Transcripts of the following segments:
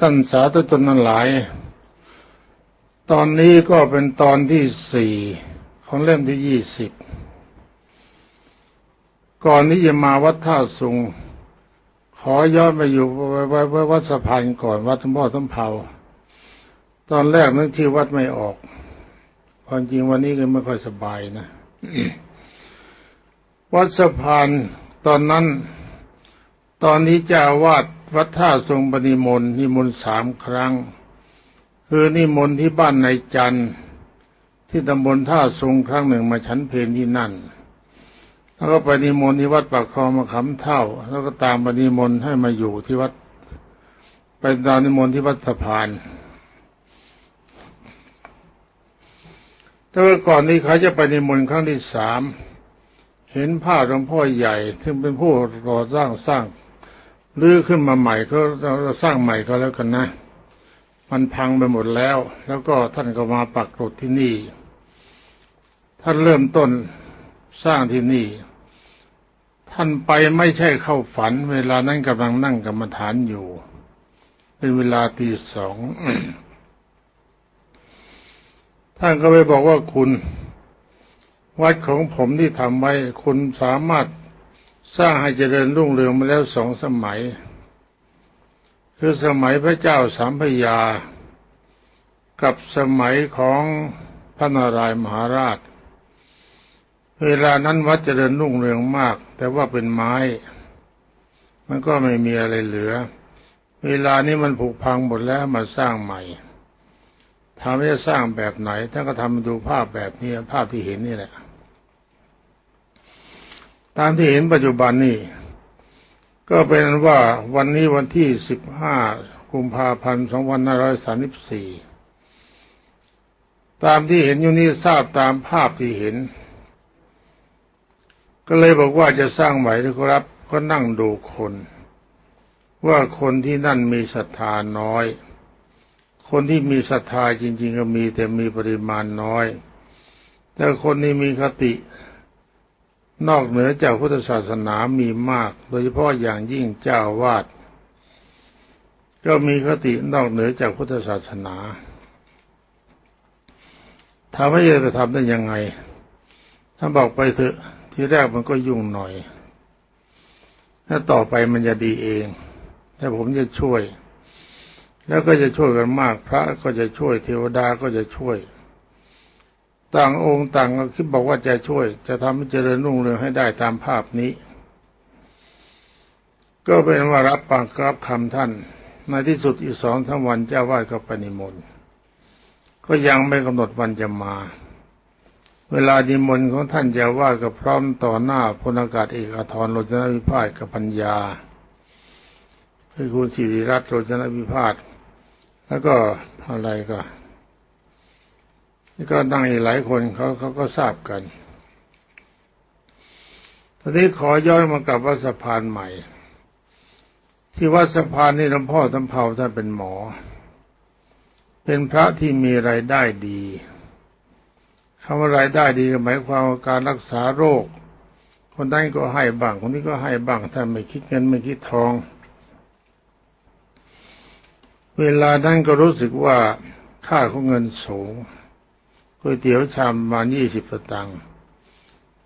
ท่านสาธุชนทั้งหลาย ตอนนี้ก็เป็นตอนที่สี่ของเล่มที่ยี่สิบ ก่อนที่จะมาวัดท่าสุง ขอย้อนไปอยู่ไว้วัดสะพานก่อนวัดทุ่พ่อทุ่เผาตอนแรกนึกที่วัดไม่ออกความจริงวันนี้ก็ไม่ค่อยสบายนะ วัดสะพานตอนนั้น ตอนนี้เจ้าวาดวัดท่าทรงปณิมนต์นิมนต์สามครั้ง คือนิมนต์ที่บ้านในจันทร์ที่ตำบลท่าทรงครั้งหนึ่งมาฉันเพลนที่นั่น แล้วก็ไปนิมนต์ที่วัดปากคลองมาขำเท่า แล้วก็ตามปณิมนต์ให้มาอยู่ที่วัด ไปตามนิมนต์ที่วัดสะพานแต่ว่าก่อนนี้เขาจะไปนิมนต์ครั้งที่สามเห็นผ้าหลวงพ่อใหญ่ ซึ่งเป็นผู้ก่อสร้างสร้าง รื้อขึ้นมาใหม่ก็เราสร้างใหม่ก็แล้วกันนะ มันพังไปหมดแล้ว แล้วก็ท่านก็มาปักกรดที่นี่ ท่านเริ่มต้นสร้างที่นี่ ท่านไปไม่ใช่เข้าฝัน เวลานั้นกำลังนั่งกรรมฐานอยู่ เป็นเวลาตีสองท่านก็ไปบอกว่าคุณ วัดของผมที่ทำไว้คุณสามารถ สร้างให้เจริญรุ่งเรืองมาแล้วสองสมัย คือสมัยพระเจ้าสามพยา กับสมัยของพระนารายมหาราช เวลานั้นวัดเจริญรุ่งเรืองมาก แต่ว่าเป็นไม้ มันก็ไม่มีอะไรเหลือ เวลานี้มันผุพังหมดแล้วมาสร้างใหม่ทำให้สร้างแบบไหนท่านก็ทำดูภาพแบบนี้ภาพที่เห็นนี่แหละ ตามที่เห็นปัจจุบันนี้ก็เป็นว่าวันนี้วันที่สิบห้ากุมภาพันธ์สองพันห้าร้อยสามสิบสี่ตามที่เห็นอยู่นี่ทราบตามภาพที่เห็น ก็เลยบอกว่าจะสร้างใหม่ครับ ก็นั่งดูคน ว่าคนที่นั่นมีศรัทธาน้อย คนที่มีศรัทธาจริง ๆ ก็มีแต่มีปริมาณน้อย แต่คนที่มีคติ นอกเหนือจากพุทธศาสนามีมาก โดยเฉพาะอย่างยิ่งเจ้าวาดก็มีคตินอกเหนือจากพุทธศาสนาถามว่าจะทำได้ยังไง ถ้าบอกไปเถอะทีแรกมันก็ยุ่งหน่อย ถ้าต่อไปมันจะดีเองแต่ผมจะช่วย แล้วก็จะช่วยกันมาก พระก็จะช่วยเทวดาก็จะช่วย ต่างองค์ต่างก็คิดบอกว่าจะช่วย จะทำให้เจริญรุ่งเรืองให้ได้ตามภาพนี้ ก็เป็นว่ารับปากรับคำท่าน ในที่สุดอีกสองทั้งวันเจ้าวาดก็ปนิมนต์ก็ยังไม่กำหนดวันจะมา เวลาดิมนต์ของท่านเจ้าวาดก็พร้อมต่อหน้าพลอากาศเอกอธรโรจนวิพาทกับปัญญาคือคุณสิริรัตน์โรจนวิพาทแล้วก็อะไรก็ นี่ก็นั่งอีกหลายคนเขาเขาก็ทราบกันตอนนี้ขอย้อนมากับวัดสะพานใหม่ ที่วัดสะพานนี่หลวงพ่อทำเภาท่านเป็นหมอ เป็นพระที่มีรายได้ดีคำว่ารายได้ดีหมายความว่าการรักษาโรค คนนั้นก็ให้บ้างคนนี้ก็ให้บ้างท่านไม่คิดเงินไม่คิดทอง เวลานั้นก็รู้สึกว่าค่าของเงินสูง ก๋วยเตี๋ยวชามประมาณยี่สิบสตางค์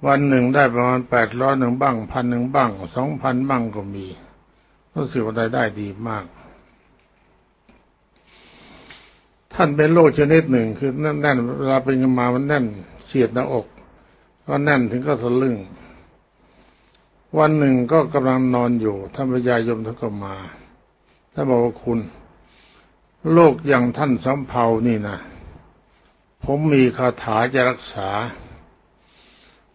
วันหนึ่งได้ประมาณแปดร้อยหนึ่งบ้างพันหนึ่งบ้างสองพันบ้างก็มีรู้สึกว่าได้ได้ดีมาก ท่านเป็นโรคชนิดหนึ่งคือแน่นเวลาเป็นมามันแน่นเสียดหน้าอกก็แน่นถึงก็ทะลึ่งวันหนึ่งก็กำลังนอนอยู่ท่านพญายมท่านก็มาท่านบอกว่าคุณโรคอย่างท่านสำเภานี่นะ ผมมีคาถาจะรักษา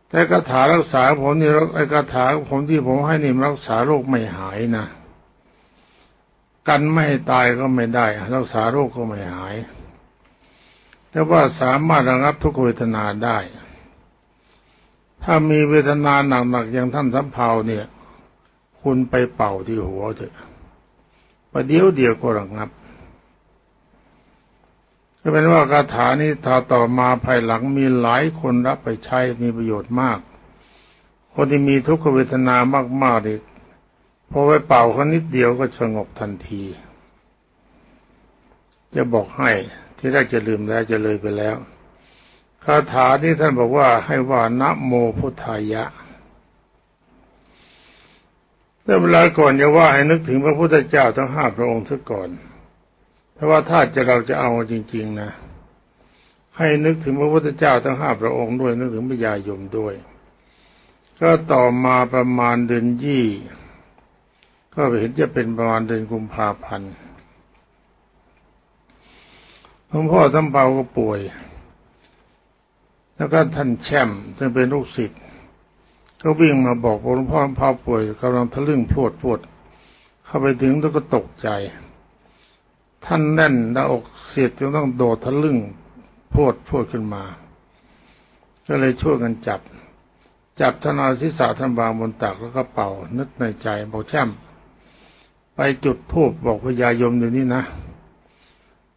แต่คาถารักษาผมนี่ไอ้คาถาผมที่ผมให้นี่รักษาโรคไม่หายนะกันไม่ให้ตายก็ไม่ได้ รักษาโรคก็ไม่หาย แต่ว่าสามารถระงับทุกเวทนาได้ ถ้ามีเวทนาหนักๆอย่างท่านสัมภาวเนี่ย คุณไปเป่าที่หัวเถอะประเดี๋ยวเดียวก็ระงับ ก็เป็นว่าคาถานี้ถ้าต่อมาภายหลังมีหลายคนรับไปใช้มีประโยชน์มาก คนที่มีทุกขเวทนามากๆนี่พอไปเป่าเขานิดเดียวก็สงบทันที จะบอกให้ที่แรกจะลืมแล้วจะเลยไปแล้วคาถาที่ท่านบอกว่าให้ว่านะโมพุทธายะแต่เวลาก่อนจะว่าให้นึกถึงพระพุทธเจ้าทั้งห้าพระองค์ซะก่อน เพราะว่าถ้าจะเราจะเอาจริง ๆนะ ให้นึกถึงพระพุทธเจ้าทั้งห้าพระองค์ด้วย นึกถึงพระยายมด้วย ก็ต่อมาประมาณเดือนยี่ก็เห็นจะเป็นประมาณเดือนกุมภาพันธ์หลวงพ่อท่านเปาก็ป่วย แล้วก็ท่านแช่มซึ่งเป็นลูกศิษย์ก็วิ่งมาบอกหลวงพ่อพ่อป่วยกำลังทะลึ่งพรวดพรวดเข้าไปถึงแล้วก็ตกใจ ท่านแน่นหน้าอกเสียดจึงต้องโดดทะลึ่งพรวดพดขึ้นมา ก็เลยช่วยกันจับ จับท่านาศีรษะท่านวางบนตักแล้วก็เป่า นึกในใจบอกแช่มไปจุดธูปบอกพญายมเดี๋ยวนี้นะ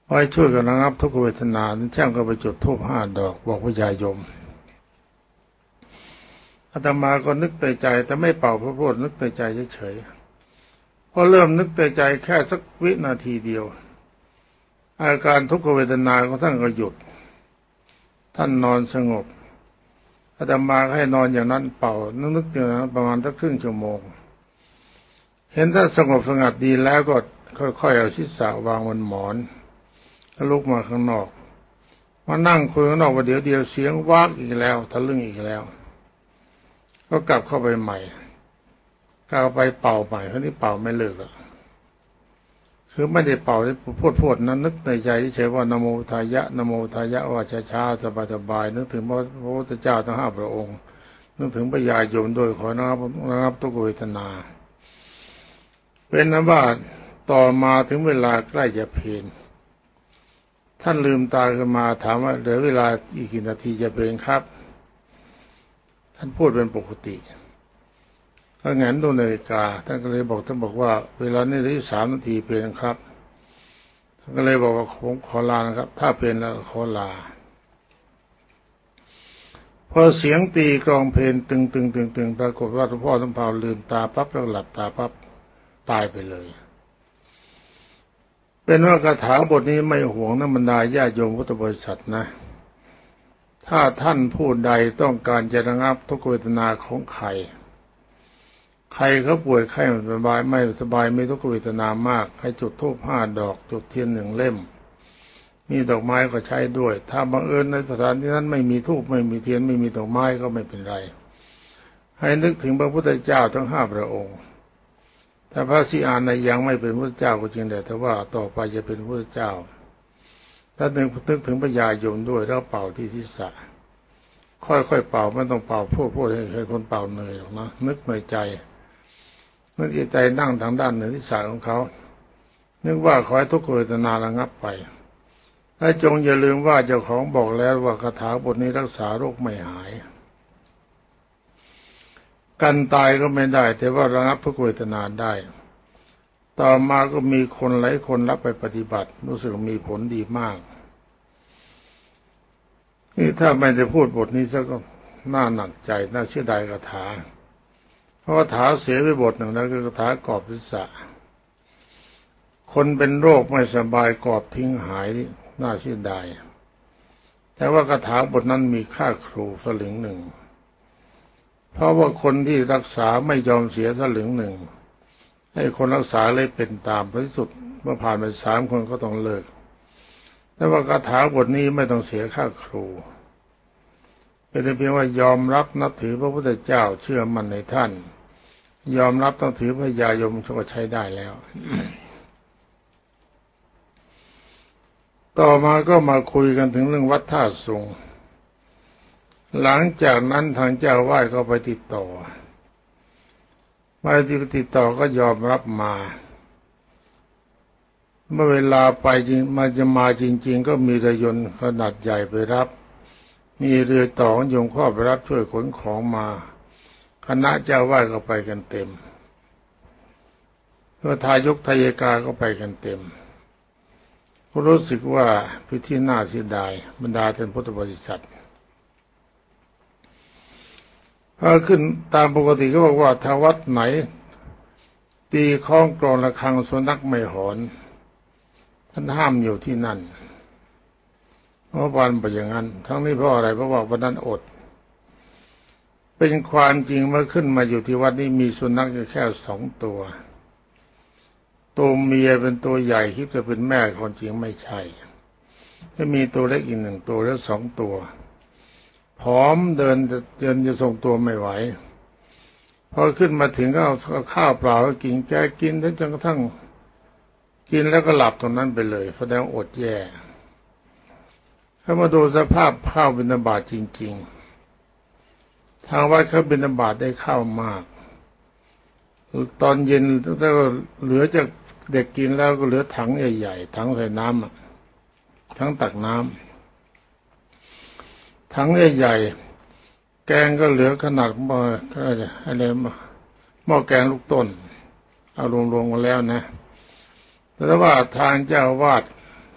ไว้ช่วยกันระงับทุกเวทนาแช่มก็ไปจุดธูปห้าดอก บอกพญายมอาตมาก็นึกในใจ แต่ไม่เป่าพระพุทธนึกในใจเฉยๆพอเริ่มนึกในใจแค่สักวินาทีเดียว อาการทุกขเวทนาของท่านก็หยุด ท่านนอนสงบอาตมาให้นอนอย่างนั้นเป่านึกๆอยู่นั้นประมาณสักครึ่งชั่วโมง เห็นถ้าสงบสงัดดีแล้วก็ค่อยๆเอาชิษะวางบนหมอนแล้วลุกมาข้างนอก มานั่งคุยข้างนอกว่าเดี๋ยวเดียวเสียงวากอีกแล้วทะลึ่งอีกแล้ว ก็กลับเข้าไปใหม่กลับไปเป่าใหม่คราวนี้เป่าไม่เลิกแล้ว คือไม่ได้เป่าพูดพูดนั้นนึกในใจที่เฉยว่านโมทายะนโมทายะว่าช้าๆสบายๆนึกถึงพระพุทธเจ้าทั้งห้าพระองค์นึกถึงพระยาโยมด้วยขอนะครับนะครับตุกเวทนา เป็นนว่าต่อมาถึงเวลาใกล้จะเพลนท่านลืมตาขึ้นมาถามว่าเหลือเวลาอีกกี่นาทีจะเพลนครับ ท่านพูดเป็นปกติ ถ้างั้นดูนาฬิกาท่านก็เลยบอกท่านบอกว่า เวลานี้เหลือสามนาทีเพียงครับท่านก็เลยบอกว่าผมขอลานะครับ ถ้าเป็นแล้วขอลาพอเสียงตีกรองเพลงตึงตึงตึงตึงปรากฏว่าหลวงพ่อท่านเผาลืมตาปั๊บแล้วหลับตาปั๊บตายไปเลย เป็นว่าคาถาบทนี้ไม่ห่วงนะบรรดาญาโยมพุทธบริษัทนะ ถ้าท่านผู้ใดต้องการจะระงับทุกเวทนาของใคร ใครเขาป่วยไข้ไม่สบายไม่สบายไม่ทุกเวทนามาก ให้จุดธูปห้าดอกจุดเทียนหนึ่งเล่ม มีดอกไม้ก็ใช้ด้วย ถ้าบังเอิญในสถานที่นั้นไม่มีธูปไม่มีเทียนไม่มีดอกไม้ก็ไม่เป็นไร ให้นึกถึงพระพุทธเจ้าทั้งห้าพระองค์ถ้าพระสิอานในยังไม่เป็นพระเจ้าก็จริงแต่ว่าต่อไปจะเป็นพระเจ้าถ้านึกนึกถึงพระญายมด้วยแล้วเป่าที่ศีรษะค่อยๆเป่าไม่ต้องเป่าพูดพูดให้คนเป่าเหนื่อยหรอกนะนึกในใจ นึกใจนั่งทางด้านเหนือศีรษะของเขานึกว่าขอให้ทุกขเวทนาระงับไปและจงอย่าลืมว่าเจ้าของบอกแล้วว่าคาถาบทนี้รักษาโรคไม่หาย กันตายก็ไม่ได้ แต่ว่าระงับทุกขเวทนาได้ ต่อมาก็มีคนหลายคนรับไปปฏิบัติ รู้สึกมีผลดีมากนี่ถ้าไม่ได้พูดบทนี้ซะก็น่าหนักใจน่าเชื่อใดคาถา พราะคาถาเสียไปบทหนึ่งแล้วคือคาถากอบพิษะ คนเป็นโรคไม่สบายกอบทิ้งหายน่าเชื่อใดแต่ว่าคาถาบทนั้นมีค่าครูสลึงหนึ่ง เพราะว่าคนที่รักษาไม่ยอมเสียสลึงหนึ่ง ให้คนรักษาเลยเป็นตามที่สุด เมื่อผ่านไปสามคนก็ต้องเลิก แต่ว่าคาถาบทนี้ไม่ต้องเสียค่าครูเป็นเพียงว่ายอมรับนับถือพระพุทธเจ้าเชื่อมั่นในท่าน ยอมรับต้องถือพระยายมก็ใช้ได้แล้ว ต่อมาก็มาคุยกันถึงเรื่องวัดท่าสุงหลังจากนั้นทางเจ้าว่ายก็ไปติดต่อมาที่ติดต่อก็ยอมรับมา เมื่อเวลาไปจริงมาจะมาจริง ๆ ก็มีเรือยนต์ขนาดใหญ่ไปรับ มีเรือต่อยงข้อไปรับช่วยขนของมา คณะเจ้าว่าก็ไปกันเต็มก็ทายกทายกาก็ไปกันเต็ม รู้สึกว่าพิธีน่าเสียดายบรรดาท่านพุทธบริษัทพอขึ้นตามปกติก็บอกว่าถ้าวัดไหน ตีคล้องกรองระฆังสุนัขไม่หอนท่านห้ามอยู่ที่นั่นเพราะวันเป็นอย่างนั้น ทั้งนี้เพราะอะไรเพราะว่าวันนั้นอด เป็นความจริงเมื่อขึ้นมาอยู่ที่วัดนี้มีสุนัขอยู่แค่สองตัว ตัวเมียเป็นตัวใหญ่คิดจะเป็นแม่คนจริงไม่ใช่จะมีตัวเล็กอีกหนึ่งตัวแล้วสองตัวผอมเดินเดินจะทรงตัวไม่ไหวพอขึ้นมาถึงก็เอาข้าวเปล่าก็กินแกกินจนกระทั่งกินแล้วก็หลับตรงนั้นไปเลย แสดงอดแย่ถ้ามาดูสภาพข้าวบิณฑบาตจริง ๆ ทางวัดเขาบิณฑบาตได้ข้าวมาก ตอนเย็นแล้วเหลือจากเด็กกินแล้วก็เหลือถังใหญ่ๆถังใส่น้ำทั้งตักน้ำถังใหญ่ๆแกงก็เหลือขนาดหม้ออะไรหม้อแกงลูกต้น เอารวมๆมาแล้วนะแต่ว่าทางเจ้าวาด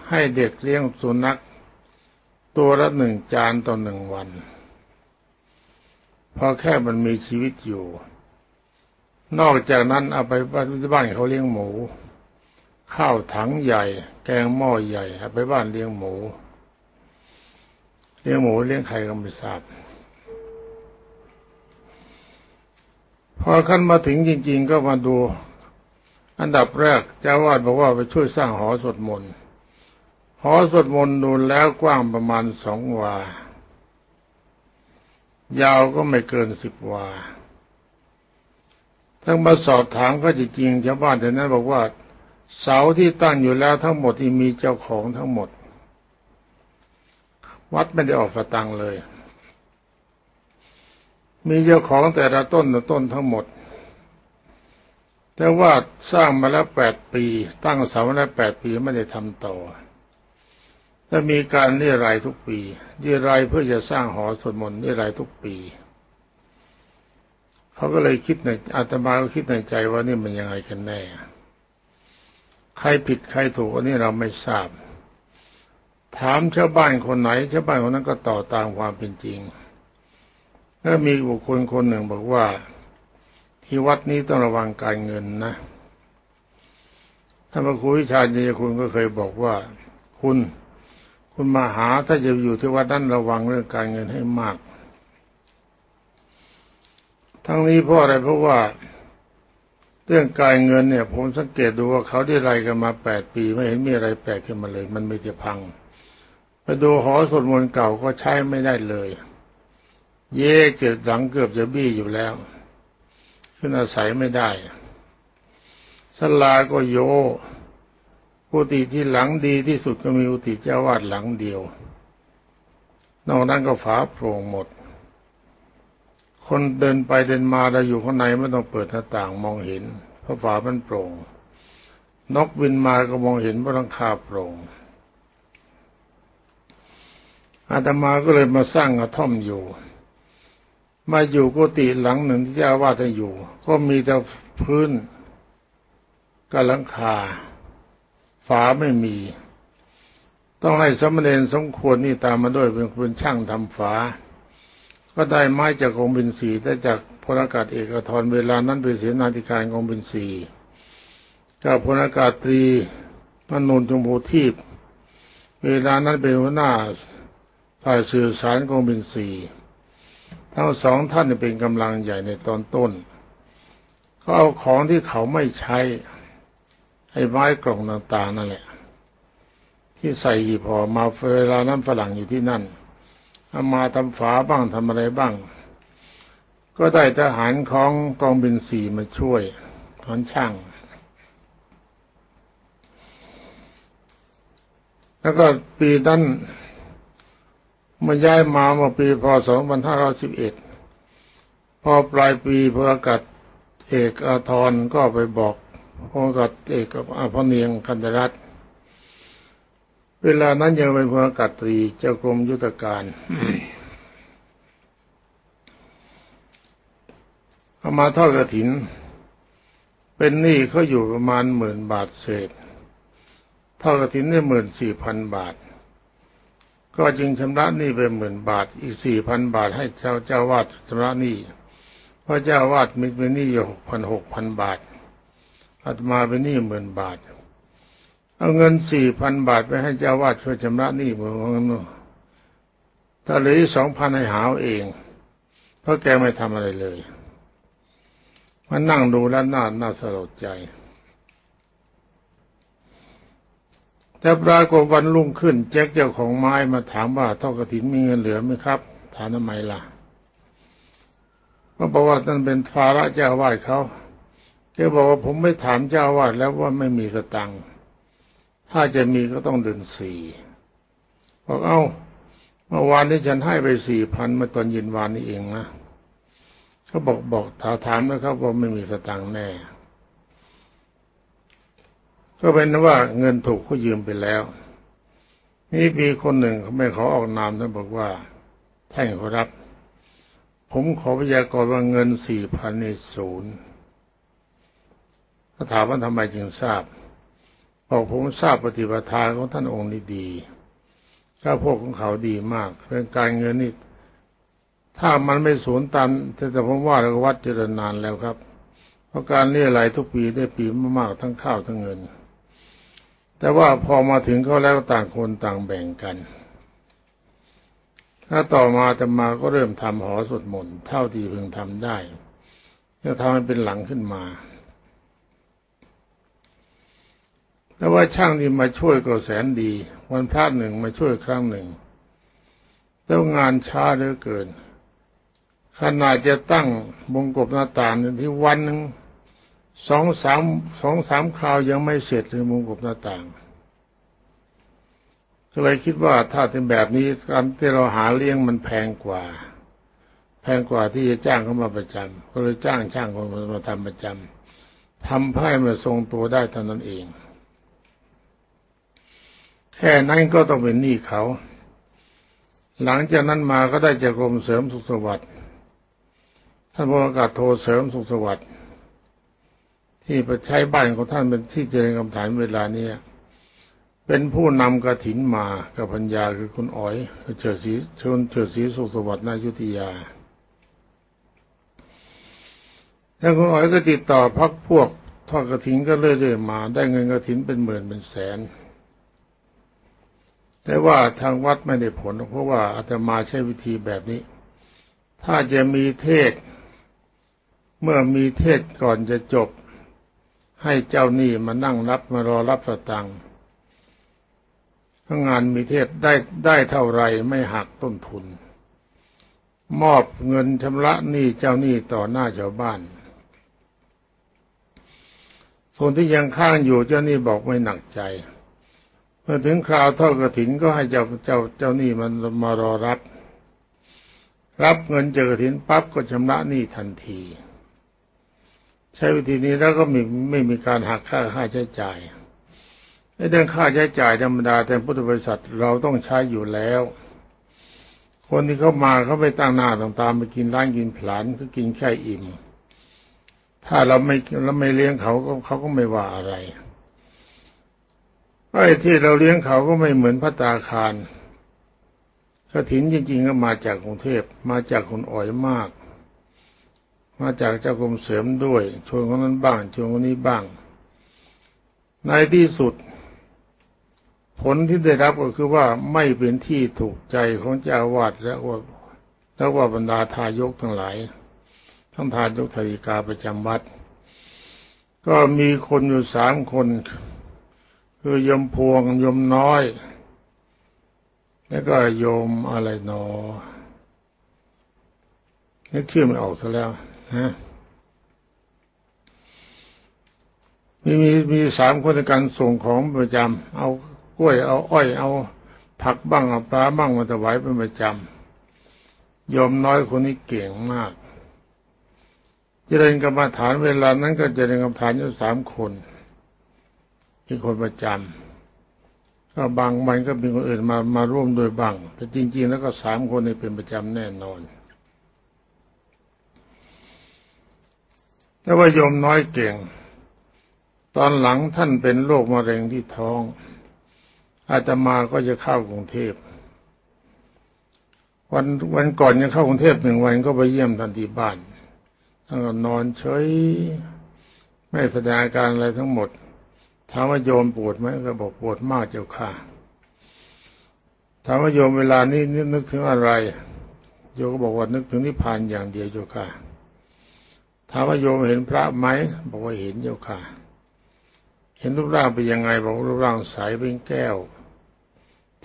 ให้เด็กเลี้ยงสุนัขตัวละหนึ่งจานต่อหนึ่งวัน พอแค่มันมีชีวิตอยู่ นอกจากนั้นเอาไปบ้านบ้านเขาเลี้ยงหมู ข้าวถังใหญ่ แกงหม้อใหญ่เอาไปบ้านเลี้ยงหมู เลี้ยงหมูเลี้ยงไข่ก็ไม่ทราบพอขั้นมาถึงจริง ๆ ก็มาดู อันดับแรกเจ้าวาดบอกว่าไปช่วยสร้างหอสวดมนต์หอสวดมนต์ดูแล้วกว้างประมาณสองวา ยาวก็ไม่เกินสิบวาทั้งมาสอบถามก็จริงชาวบ้านแต่นั้นบอกว่า เสาที่ตั้งอยู่แล้วทั้งหมดที่มีเจ้าของทั้งหมด วัดไม่ได้ออกสตังเลย มีเจ้าของแต่ละต้นละต้นทั้งหมด แต่ว่าสร้างมาแล้วแปดปี ตั้งเสามาแล้วแปดปีไม่ได้ทำต่อ และมีการเรียรายทุกปีเรียรายเพื่อจะสร้างหอสวดมนต์เรียรายทุกปีเขาก็เลยคิดในอาตมาก็คิดในใจว่านี่มันยังไงกันแน่ ใครผิดใครถูกอันนี้เราไม่ทราบ ถามชาวบ้านคนไหนชาวบ้านคนนั้นก็ต่อตามความเป็นจริงแล้วมีบุคคลคนหนึ่งบอกว่า ที่วัดนี้ต้องระวังการเงินนะท่านพระครูวิชาญญคุณก็เคยบอกว่า คุณ คุณมาหาถ้าจะอยู่ที่วัดนั้นระวังเรื่องการเงินให้มาก ทั้งนี้เพราะอะไรเพราะว่า เรื่องการเงินเนี่ย ผมสังเกตดูว่าเขาได้ไรกันมาแปดปี ไม่เห็นมีอะไรแปลกขึ้นมาเลย มันไม่จะพังไปดูหอสวดมนต์เก่าก็ใช้ไม่ได้เลย เย่เจ็ดหลังเกือบจะบี้อยู่แล้วขึ้นอาศัยไม่ได้สลาก็โย กุฏิที่หลังดีที่สุดก็มีกุฏิเจ้าวาดหลังเดียว นอกนั้นก็ฝาโปร่งหมด คนเดินไปเดินมาเราอยู่ข้างในไม่ต้องเปิดหน้าต่างมองเห็น เพราะฝามันโปร่ง นกบินมาก็มองเห็นเพราะหลังคาโปร่งอาตมาก็เลยมาสร้างกระท่อมอยู่ มาอยู่กุฏิหลังหนึ่งที่เจ้าวาดจะอยู่ ก็มีแต่พื้นกับหลังคา ฝาไม่มี ต้องให้สมณเณรสมควรนี่ตามมาด้วยเป็นคนช่างทำฝา ก็ได้ไม้จากกองบินสีได้จากพลอากาศเอกทรเวลานั้นเป็นเสนาธิการกองบินสีกับพลอากาศตรีมนุนชมพูทีพเวลานั้นเป็นหัวหน้าฝ่ายสื่อสารกองบินสี่ทั้งสองท่านเป็นกำลังใหญ่ในตอนต้นเขาเอาของที่เขาไม่ใช้ ไอ้ไม้กล่องต่างๆนั่นแหละ ที่ใส่หีบห่อมาเวลานั้นฝรั่งอยู่ที่นั่นเอามาทำฝาบ้างทำอะไรบ้าง ก็ได้ทหารของกองบินสี่มาช่วยทอนช่าง แล้วก็ปีนั้นมาย้ายมาเมื่อปีพศ2511พอปลายปีพระกัดเอกอาทรก็ไปบอก พระกัดเอกอาพเนียงคันธรัตเวลานั้นยังเป็นพระกัดตรีเจ้ากรมยุทธการเอามาทอดกระถิน เป็นหนี้เขาอยู่ประมาณหมื่นบาทเศษทอดกระถินได้หมื่นสี่พันบาท ก็จึงชำระหนี้ไปหมื่นบาท อีกสี่พันบาทให้เจ้าเจ้าวาดชำระหนี้เพราะเจ้าวาดมีหนี้อยู่หกพันหกพันบาท อาตมาเป็นหนี้หมื่นบาท เอาเงินสี่พันบาทไปให้เจ้าวาดช่วยชำระหนี้บอกว่างั้นถ้าเหลือสองพันให้หาเอง เพราะแกไม่ทำอะไรเลยมันนั่งดูแล้วน่าน่าสลดใจ แต่ปรากฏวันรุ่งขึ้น แจ็คเจ้าของไม้มาถามว่าทอกระถินมีเงินเหลือไหมครับ ถามทำไมล่ะก็บอกว่านั่นเป็นภาระเจ้าวาดเขา กบอกว่าผมไม่ถามเจ้าวาดแล้วว่าไม่มีสตังค์ถ้าจะมีก็ต้องเดินสี่บอกเอ้าเมื่อวานนี้ฉันให้ไปสี่พันเมื่อตอนเย็นวานนี้เองนะเขาบอกบอกถามถามนะครับว่าไม่มีสตังค์แน่ ก็เป็นว่าเงินถูกเขายืมไปแล้ว นี่มีคนหนึ่งเขาไม่ขอออกนามท่านบอกว่าท่านขอรับ ผมขอพยากรณ์ว่าเงินสี่พันในศูนย์ เขาถามว่าทำไมจึงทราบบอกผมทราบปฏิปทาของท่านองค์นี้ดีข้าพวกของเขาดีมากเรื่องการเงินนี่ถ้ามันไม่สูญตามแต่ผมว่าเราวัดเจริญนานแล้วครับ เพราะการเรียรายทุกปีได้ปีมากทั้งข้าวทั้งเงิน แต่ว่าพอมาถึงเขาแล้วต่างคนต่างแบ่งกัน ถ้าต่อมาจะมาก็เริ่มทำหอสวดมนต์เท่าที่พึงทำได้จะทำให้เป็นหลังขึ้นมา แต่ว่าช่างที่มาช่วยก็แสนดี วันพระหนึ่งมาช่วยครั้งหนึ่ง แล้วงานช้าเหลือเกิน ขนาดจะตั้งมงกบหน้าต่างที่วันหนึ่งสองสามสองสามคราวยังไม่เสร็จเลยมงกบหน้าต่าง ก็เลยคิดว่าถ้าเป็นแบบนี้การที่เราหาเลี้ยงมันแพงกว่า แพงกว่าที่จะจ้างเขามาประจำก็เลยจ้างช่างคนมาทำประจำทำให้มันทรงตัวได้เท่านั้นเอง แค่นั้นก็ต้องเป็นหนี้เขา หลังจากนั้นมาก็ได้จากกรมเสริมสุขสวัสดิ์ท่านพระอากาศโทเสริมสุขสวัสดิ์ที่ไปใช้บ้านของท่านเป็นที่เจริญกรรมฐานเวลานี้เป็นผู้นำกระถินมากับพัญญาคือคุณอ๋อยเฉิดศรีชนเฉิดศรีสุขสวัสดิ์นายุทธยาแล้วคุณอ๋อยก็ติดต่อพักพวกทอดกระถินก็เรื่อยๆมา ได้เงินกระถินเป็นหมื่นเป็นแสน แต่ว่าทางวัดไม่ได้ผล เพราะว่าอาตมาใช้วิธีแบบนี้ ถ้าจะมีเทศ เมื่อมีเทศก่อนจะจบ ให้เจ้าหนี้มานั่งรับมารอรับสตังค์ถ้างานมีเทศได้ได้เท่าไรไม่หักต้นทุน มอบเงินชำระหนี้เจ้าหนี้ต่อหน้าชาวบ้านส่วนที่ยังข้างอยู่เจ้าหนี้บอกไม่หนักใจ มื่อถึงคราวทอดกระถินก็ให้เจ้าเจ้าเจ้าหนี้มันมารอรับ รับเงินเจากระถินปั๊บก็ชำระหนี้ทันที ใช้วิธีนี้แล้วก็ไม่ไม่มีการหักค่าค่าใช้จ่ายในเรื่องค่าใช้จ่ายธรรมดาแต่พุทธบริษัทเราต้องใช้อยู่แล้ว คนที่เขามาเขาไปตั้งหน้าต่างๆไปกินร้านกินผลานก็กินแค่อิ่ม ถ้าเราไม่เราไม่เลี้ยงเขาก็เขาก็ไม่ว่าอะไร ไอ้ที่เราเลี้ยงเขาก็ไม่เหมือนพระตาคารกระถินจริงๆก็มาจากกรุงเทพมาจากคนอ่อยมาก มาจากเจ้ากรมเสริมด้วย ชวนคนนั้นบ้าง ชวนคนนี้บ้าง ในที่สุด ผลที่ได้รับก็คือว่าไม่เป็นที่ถูกใจของเจ้าวาดและว่าแล้วว่าบรรดาทายกทั้งหลาย ทั้งทายกธริกาประจำวัด ก็มีคนอยู่สามคน คือยมพวงยมน้อย แล้วก็โยมอะไรหนอนึกชื่อไม่ออกซะแล้วฮะมีมีมีสามคนในการส่งของประจำเอากล้วยเอาอ้อย เอาผักบ้างเอาปลาบ้างมาถวายเป็นประจำยอมน้อยคนนี้เก่งมากเจริญกรรมฐานเวลานั้นก็เจริญกรรมฐานอยู่สามคน มีคนประจำก็บางวันก็มีคนอื่นมามาร่วมโดยบ้าง แต่จริง ๆ แล้วก็สามคนนี้เป็นประจำแน่นอน แต่ว่าโยมน้อยเก่ง ตอนหลังท่านเป็นโรคมะเร็งที่ท้อง อาตมาก็จะเข้ากรุงเทพวันวันก่อนจะเข้ากรุงเทพหนึ่งวันก็ไปเยี่ยมท่านที่บ้านท่านก็นอนเฉยไม่แสดงอาการอะไรทั้งหมด ถามว่าโยมปวดไหมก็บอกปวดมากเจ้าค่ะถามว่าโยมเวลานี้นึกถึงอะไรโยมก็บอกว่านึกถึงนิพพานอย่างเดียวเจ้าค่ะถามว่าโยมเห็นพระไหมบอกว่าเห็นเจ้าค่ะ เห็นรูปร่างเป็นยังไงบอกรูปร่างใสเป็นแก้ว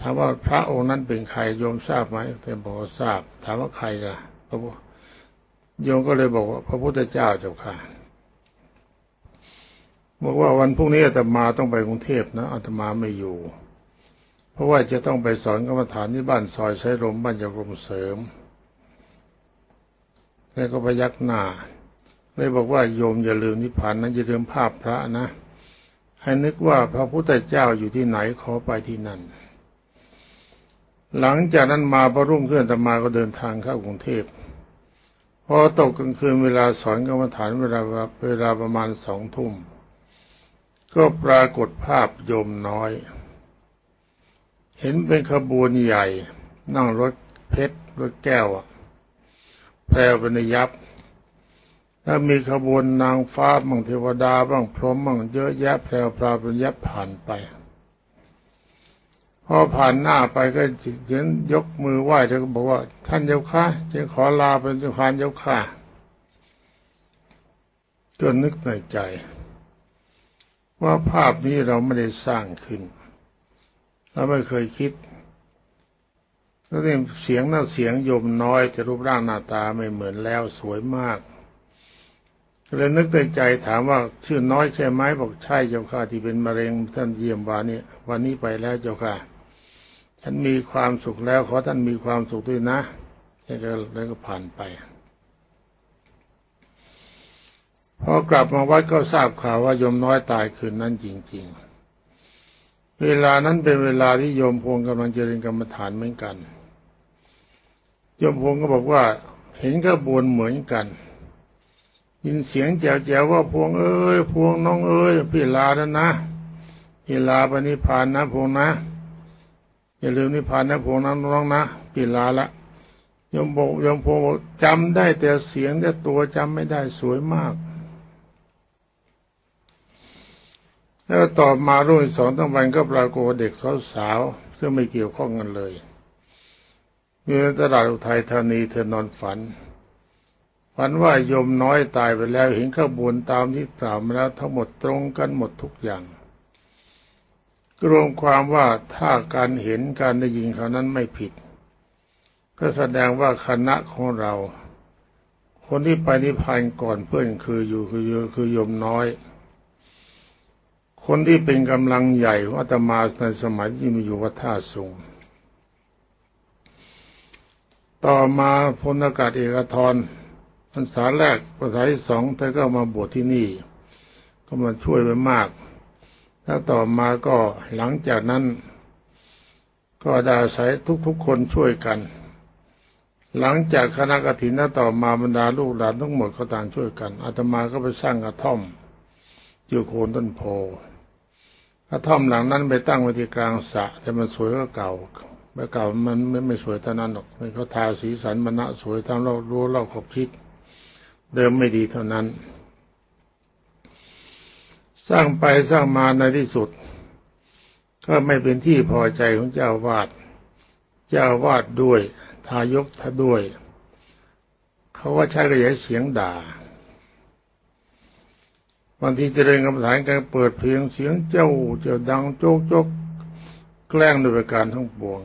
ถามว่าพระองค์นั้นเป็นใครโยมทราบไหมเธอบอกว่าทราบ ถามว่าใครล่ะพระโยมก็เลยบอกว่าพระพุทธเจ้าเจ้าค่ะ บอกว่าวันพรุ่งนี้อาตมาต้องไปกรุงเทพนะอาตมาไม่อยู่ เพราะว่าจะต้องไปสอนกรรมฐานที่บ้านซอยใช้ลมบ้านยกรมเสริม แล้วก็พยักหน้าเลยบอกว่าโยมอย่าลืมนิพพานนะอย่าลืมภาพพระนะ ให้นึกว่าพระพุทธเจ้าอยู่ที่ไหนขอไปที่นั่น หลังจากนั้นมาพระรุ่งขึ้นอาตมาก็เดินทางเข้ากรุงเทพพอตกกลางคืนเวลาสอนกรรมฐานเวลาเวลาประมาณสองทุ่ม ก็ปรากฏภาพโยมน้อย เห็นเป็นขบวนใหญ่ นั่งรถเพชรรถแก้วแพรวเป็นยับแล้วมีขบวนนางฟ้าบังเทวดาบ้างพรหมบ้างเยอะแยะแพรวพราเป็นยับผ่านไป พอผ่านหน้าไปก็เห็นยกมือไหว้แล้วก็บอกว่า ท่านเจ้าค่ะจึงขอลาเป็นสุขานเจ้าค่ะจนนึกในใจ ว่าภาพนี้เราไม่ได้สร้างขึ้น เราไม่เคยคิดแล้วเนี่ยเสียงหน่าเสียงโยมน้อย แต่รูปร่างหน้าตาไม่เหมือนแล้วสวยมากเลยนึกในใจถามว่าชื่อน้อยใช่ไหมบอกใช่เจ้าค่ะที่เป็นมะเร็งท่านเยี่ยมวานี้วันนี้ไปแล้วเจ้าค่ะฉันมีความสุขแล้วขอท่านมีความสุขด้วยนะแล้วก็ผ่านไป พอกลับมาวัดก็ทราบข่าวว่ายมน้อยตายคืนนั้นจริง ๆ เวลานั้นเป็นเวลาที่โยมพงกำลังเจริญกรรมฐานเหมือนกัน โยมพงก็บอกว่าเห็นขบวนเหมือนกันยินเสียงแจ๋วๆว่าพวงเอ้ยพวงน้องเอ้ยพี่ลาแล้วนะพี่ลาปณิพานนะพวงนะอย่าลืมนิพานนะพวงนั้นน้องนะพี่ลาละยมบอกยมพวงจำได้แต่เสียงแต่ตัวจำไม่ได้สวยมาก แล้วต่อมารุ่นสองตั้งวันก็ปรากฏเด็กสาวๆซึ่งไม่เกี่ยวข้องกันเลยอยู่ในตลาดอุทัยธานีเธอนอนฝัน ฝันว่ายมน้อยตายไปแล้วเห็นขบวนตามที่กล่าวมาแล้วทั้งหมดตรงกันหมดทุกอย่างรวมความว่าถ้าการเห็นการได้ยินเขานั้นไม่ผิด ก็แสดงว่าคณะของเรา คนที่ไปนิพพานก่อนเพื่อนคืออยู่คือคือยมน้อย คนที่เป็นกำลังใหญ่ของอาตมาในสมัยที่มีอยู่วัดท่าสูงต่อมาพลอากาศเอกทรพรรษาแรกพรรษาที่สองเธอก็มาบวชที่นี่ ก็มาช่วยไปมาก แล้วต่อมาก็หลังจากนั้น ก็ได้อาศัยทุกๆคนช่วยกัน หลังจากคณะกฐินต่อมาบรรดาลูกหลานทั้งหมดก็ต่างช่วยกันอาตมาก็ไปสร้างกระท่อมอยู่โคนต้นโพ กระท่อมหลังนั้นไปตั้งไว้ที่กลางสระแต่มันสวยก็เก่าเมื่อเก่ามันไม่ไม่สวยเท่านั้นหรอกมันเขาทาสีสันมันนะสวยทั้งเรารู้เราขบคิดเดิมไม่ดีเท่านั้น สร้างไปสร้างมาในที่สุด ก็ไม่เป็นที่พอใจของเจ้าวาด เจ้าวาดด้วย ทายกท่าด้วย เขาว่าใช้กระยายเสียงด่า บางทีเจริญกรรมฐานการเปิดเพลงเสียงเจ้าเจ้าดังโจกโจกแกล้งด้วยการทั้งปวง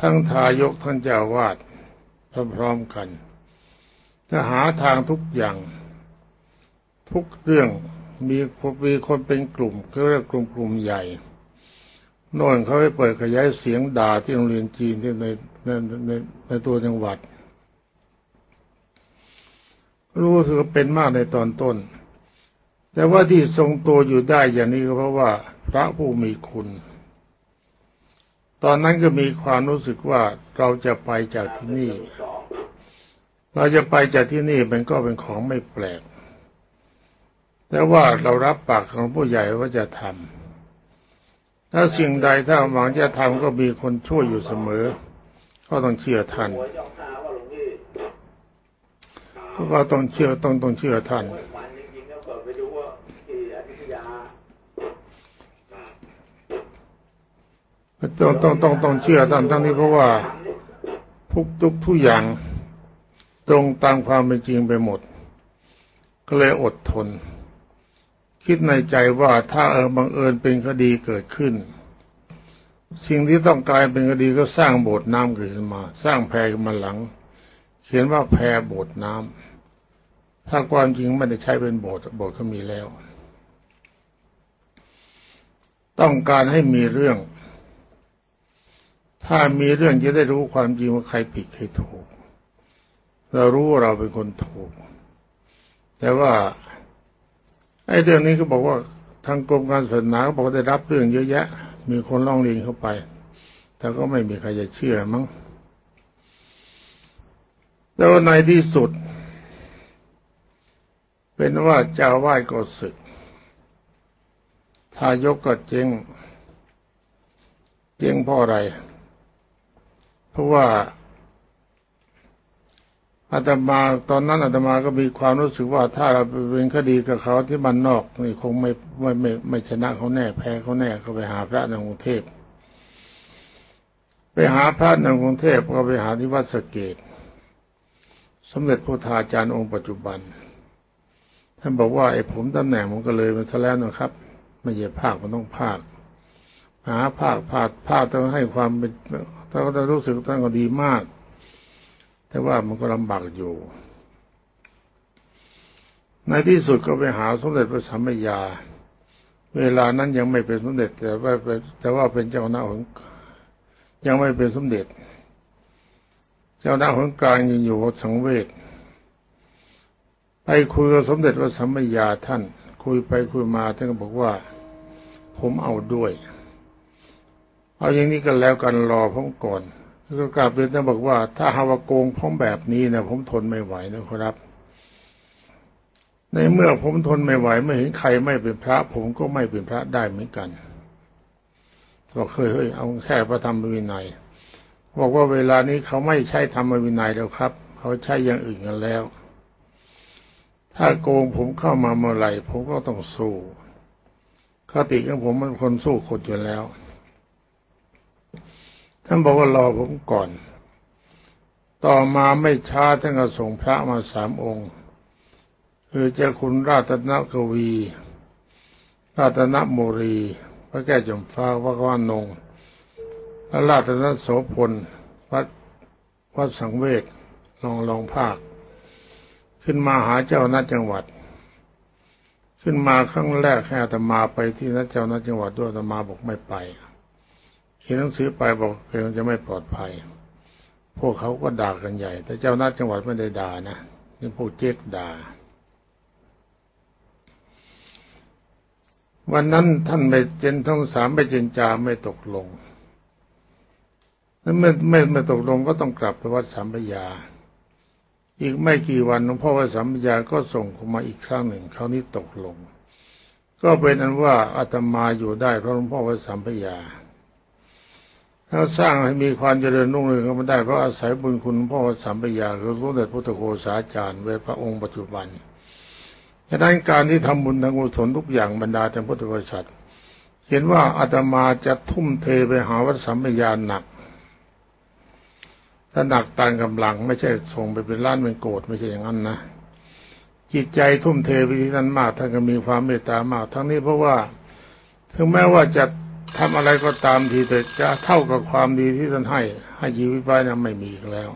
ทั้งทายกทั้งเจ้าวาดพร้อมๆกันจะหาทางทุกอย่าง ทุกเรื่องมีมีคนเป็นกลุ่มเขาเรียกกลุ่มกลุ่มใหญ่โน่นเขาไปเปิดขยายเสียงด่าที่โรงเรียนจีนที่ในในในในตัวจังหวัด รู้สึกเป็นมากในตอนต้น แต่ว่าที่ทรงตัวอยู่ได้อย่างนี้ก็เพราะว่า พระผู้มีคุณ ตอนนั้นก็มีความรู้สึกว่าเราจะไปจากที่นี่ เราจะไปจากที่นี่มันก็เป็นของไม่แปลก แต่ว่าเรารับปากของผู้ใหญ่ว่าจะทำถ้าสิ่งใดถ้าหวังจะทำก็มีคนช่วยอยู่เสมอ ก็ต้องเชื่อท่าน ก็ต้องเชื่อต้องต้องเชื่อท่านต้องต้องต้องต้องเชื่อท่านทั้งนี้เพราะว่าทุกทุกทุกอย่างตรงตามความเป็นจริงไปหมด ก็เลยอดทน คิดในใจว่าถ้าเออบังเอิญเป็นคดีเกิดขึ้น สิ่งที่ต้องกลายเป็นคดีก็สร้างโบสถ์น้ำขึ้นมา สร้างแพขึ้นมาหลัง เขียนว่าแพโบสถ์น้ำถ้าความจริงไม่ได้ใช้เป็นโบสถ์โบสถ์ก็มีแล้ว ต้องการให้มีเรื่อง ถ้ามีเรื่องจะได้รู้ความจริงว่าใครผิดใครถูก เรารู้ว่าเราเป็นคนถูก แต่ว่าไอ้เรื่องนี้ก็บอกว่าทางกรมการศาสนาก็บอกได้รับเรื่องเยอะแยะ มีคนร้องเรียนเข้าไป แต่ก็ไม่มีใครจะเชื่อมั้ง แล้วในที่สุด เป็นว่าเจ้าวาดก็ศึก ทายกก็เจ๊งเจ๊งเพราะอะไร เพราะว่าอาตมาตอนนั้นอาตมาก็มีความรู้สึกว่าถ้าเราเป็นคดีกับเขาที่บ้านนอกนี่คงไม่ไม่ไม่ไม่ชนะเขาแน่แพ้เขาแน่ก็ไปหาพระในกรุงเทพไปหาพระในกรุงเทพก็ไปหาที่วัดสเกต สมเด็จพธาจารย์องค์ปัจจุบัน ท่านบอกว่าไอ้ผมตำแหน่งผมก็เลยมาซะแล้วนะครับ ไม่ใช่ภาคมันต้องภาคหาภาคภาคภาคต้องให้ความเป็นถ้าเขาจะรู้สึกท่านก็ดีมาก แต่ว่ามันก็ลำบากอยู่ ในที่สุดก็ไปหาสมเด็จพระสัมมาญาเวลานั้นยังไม่เป็นสมเด็จ แต่ว่าแต่ว่าเป็นเจ้าหน้าของยังไม่เป็นสมเด็จ เจ้าหน้าของกลางยังอยู่สังเวชไปคุยกับสมเด็จพระสัมมาญาท่าน คุยไปคุยมาท่านก็บอกว่า ผมเอาด้วย เอาอย่างนี้กันแล้วกันรอผมก่อนแล้วก็กลับเรียนท่านบอกว่า ถ้าหาวโกงผมแบบนี้นะผมทนไม่ไหวนะครับ ในเมื่อผมทนไม่ไหว ไม่เห็นใครไม่เป็นพระ ผมก็ไม่เป็นพระได้เหมือนกันบอกเคยเฮ้ยเอาแค่พระธรรมวินัย บอกว่าเวลานี้เขาไม่ใช้ธรรมวินัยแล้วครับ เขาใช้อย่างอื่นกันแล้ว ถ้าโกงผมเข้ามาเมื่อไหร่ผมก็ต้องสู้คติของผมมันคนสู้คนอยู่แล้ว ท่านบอกว่ารอผมก่อน ต่อมาไม่ช้าท่านก็ส่งพระมาสามองค์คือเจ้าคุณราตนกวี ราตนโมรี พระแก้วจมฟ้าวัดวานง ละราตนโสพลวัดวัดสังเวชลองลองภาค ขึ้นมาหาเจ้านัดจังหวัด ขึ้นมาครั้งแรกให้อาตมาไปที่นัดเจ้านัดจังหวัดด้วยอาตมาบอกไม่ไปเขียนหนังสือไปบอกเกรงจะไม่ปลอดภัย พวกเขาก็ด่ากันใหญ่ แต่เจ้าหน้าจังหวัดไม่ได้ด่านะนี่พวกเจ๊กด่าวันนั้นท่านไปเจนทั้งสามไปเจนจาไม่ตกลง แล้วไม่ไม่ไม่ตกลงก็ต้องกลับไปวัดสามพยา อีกไม่กี่วันหลวงพ่อวัดสามพยาก็ส่งเข้ามาอีกครั้งหนึ่งคราวนี้ตกลง ก็เป็นอันว่าอาตมาอยู่ได้เพราะหลวงพ่อวัดสามพยาถ้าสร้างให้มีความเจริญรุ่งเรืองก็ไม่ได้เพราะอาศัยบุญคุณพ่อวัดสัมปยาคือสมเด็จพุทธโฆษาจารย์เวทพระองค์ปัจจุบันดังนั้นการที่ทำบุญทางกุศลทุกอย่างบรรดาแต่พุทธบริษัทเห็นว่าอาตมาจะทุ่มเทไปหาวัดสัมปยาหนัก ถ้าหนักตามกำลัง ไม่ใช่ส่งไปเป็นล้านเป็นโกดไม่ใช่อย่างนั้นนะจิตใจทุ่มเทไปที่นั้นมากท่านก็มีความเมตตามาก ทั้งนี้เพราะว่า ถึงแม้ว่าจะทำอะไรก็ตามทีแต่จะเท่ากับความดีที่ท่านให้ ให้ชีวิตไปนั้นไม่มีแล้ว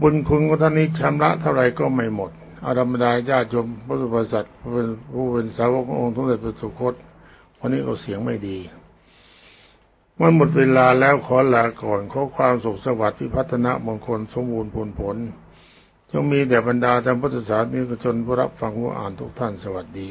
บุญคุณของท่านนี้ชำระเท่าไรก็ไม่หมดอารมดาญาติโยมพระสุภสัตว์เป็นผู้เป็นสาวกององค์สมเด็จพระสุคตวันนี้เอาเสียงไม่ดี มันหมดเวลาแล้วขอลาก่อน ขอความสุขสวัสดิ์พิพัฒนมงคลสมบูรณ์ผลผลจงมีแด่บรรดาท่านพุทธศาสนิกชนผู้รับฟังผู้อ่านทุกท่านสวัสดี